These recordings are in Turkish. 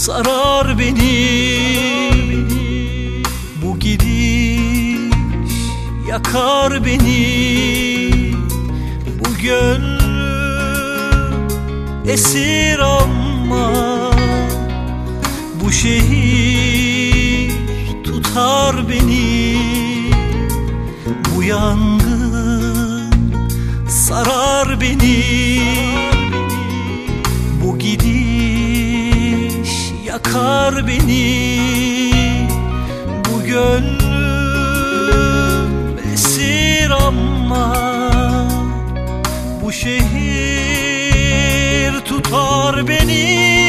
sarar beni. Bu gidiş yakar beni. Bu gönlüm esir ama Bu şehir tutar beni. Bu yangın sarar beni. Yakar beni Bu gönlüm esir ama Bu şehir tutar beni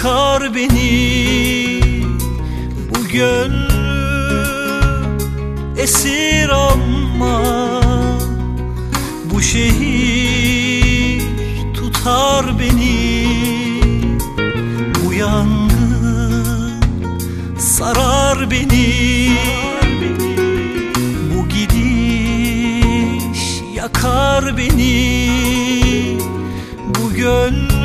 yakar beni Bu gönlüm esir ama Bu şehir tutar beni. Bu yangın sarar beni. Bu gidiş yakar beni. Bu gönlüm